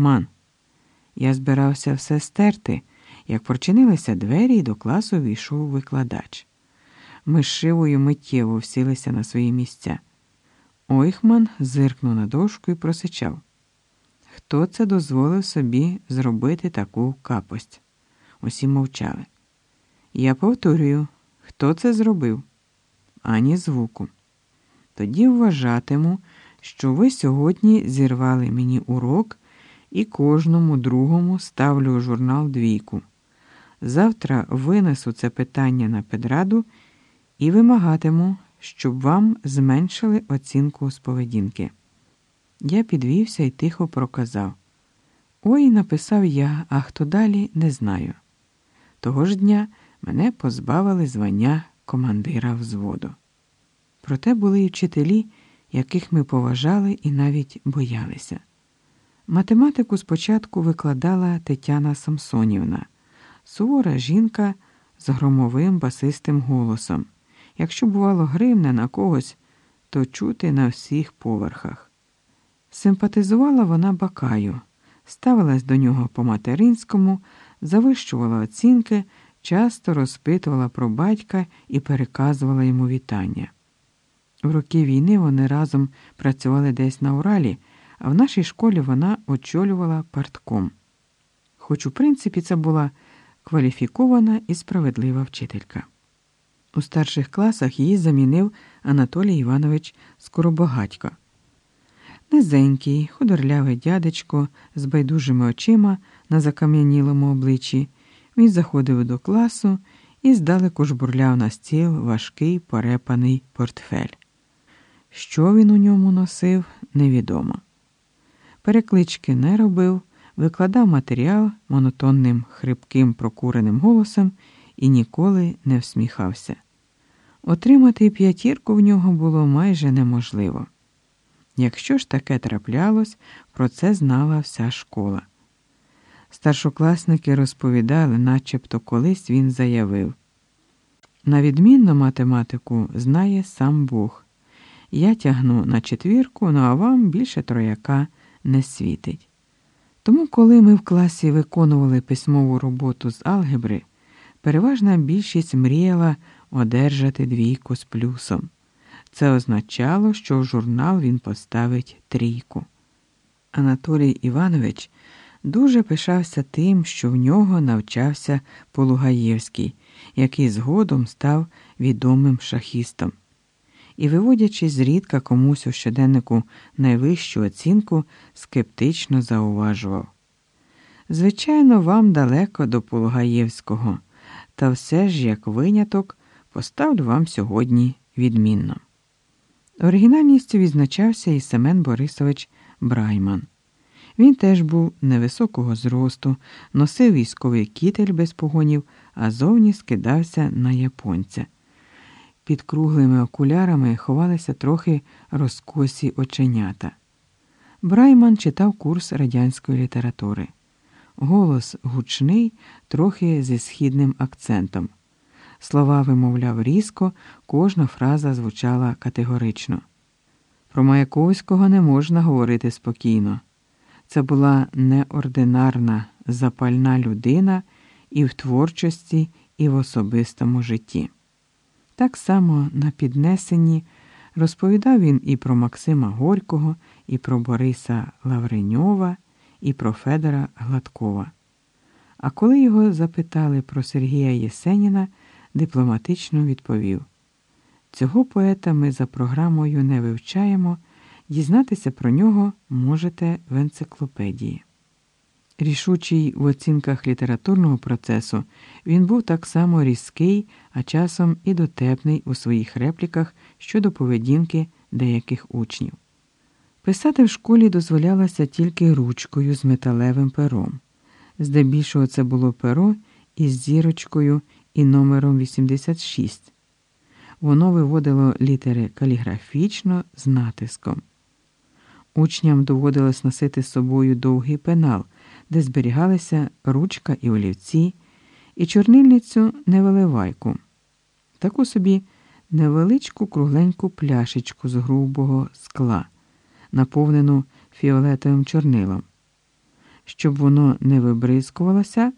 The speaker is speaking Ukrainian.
Ойхман. Я збирався все стерти, як прочинилися двері, і до класу війшов викладач. Ми шивою миттєво всілися на свої місця. Ойхман зиркнув на дошку і просичав. Хто це дозволив собі зробити таку капость? Усі мовчали. Я повторюю, хто це зробив? Ані звуку. Тоді вважатиму, що ви сьогодні зірвали мені урок і кожному другому ставлю у журнал двійку. Завтра винесу це питання на педраду і вимагатиму, щоб вам зменшили оцінку з поведінки. Я підвівся і тихо проказав. Ой, написав я, а хто далі не знаю. Того ж дня мене позбавили звання командира взводу. Проте були й вчителі, яких ми поважали і навіть боялися. Математику спочатку викладала Тетяна Самсонівна, сувора жінка з громовим басистим голосом. Якщо, бувало, гримне на когось, то чути на всіх поверхах. Симпатизувала вона Бакаю, ставилась до нього по материнському, завищувала оцінки, часто розпитувала про батька і переказувала йому вітання. В роки війни вони разом працювали десь на Уралі, а в нашій школі вона очолювала партком. Хоч, у принципі, це була кваліфікована і справедлива вчителька. У старших класах її замінив Анатолій Іванович Скоробогатько. Низенький, худорлявий дядечко з байдужими очима на закам'янілому обличчі, він заходив до класу і здалеку жбурляв на стіл важкий порепаний портфель. Що він у ньому носив, невідомо. Переклички не робив, викладав матеріал монотонним, хрипким, прокуреним голосом і ніколи не всміхався. Отримати п'ятірку в нього було майже неможливо. Якщо ж таке траплялось, про це знала вся школа. Старшокласники розповідали, начебто колись він заявив на відмінну математику знає сам Бог. Я тягну на четвірку, ну а вам більше трояка не світить. Тому, коли ми в класі виконували письмову роботу з алгебри, переважна більшість мріяла одержати двійку з плюсом. Це означало, що в журнал він поставить трійку. Анатолій Іванович дуже пишався тим, що в нього навчався Полугаєвський, який згодом став відомим шахістом. І, виводячи зрідка комусь у щоденнику найвищу оцінку, скептично зауважував. Звичайно, вам далеко до Полугаєвського, та все ж, як виняток, поставлю вам сьогодні відмінно. Оригінальністю відзначався і Семен Борисович Брайман. Він теж був невисокого зросту, носив військовий кітель без погонів, а зовні скидався на японця. Під круглими окулярами ховалися трохи розкосі оченята. Брайман читав курс радянської літератури. Голос гучний, трохи зі східним акцентом. Слова вимовляв різко, кожна фраза звучала категорично. Про Маяковського не можна говорити спокійно. Це була неординарна, запальна людина і в творчості, і в особистому житті. Так само на піднесенні розповідав він і про Максима Горького, і про Бориса Лавреньова, і про Федора Гладкова. А коли його запитали про Сергія Єсеніна, дипломатично відповів: Цього поета ми за програмою не вивчаємо, дізнатися про нього можете в енциклопедії. Рішучий в оцінках літературного процесу, він був так само різкий, а часом і дотепний у своїх репліках щодо поведінки деяких учнів. Писати в школі дозволялося тільки ручкою з металевим пером. Здебільшого це було перо із зірочкою і номером 86. Воно виводило літери каліграфічно з натиском. Учням доводилось носити з собою довгий пенал, де зберігалися ручка і олівці, і чорнильницю невеливайку, таку собі невеличку кругленьку пляшечку з грубого скла, наповнену фіолетовим чорнилом. щоб воно не вибризкувалося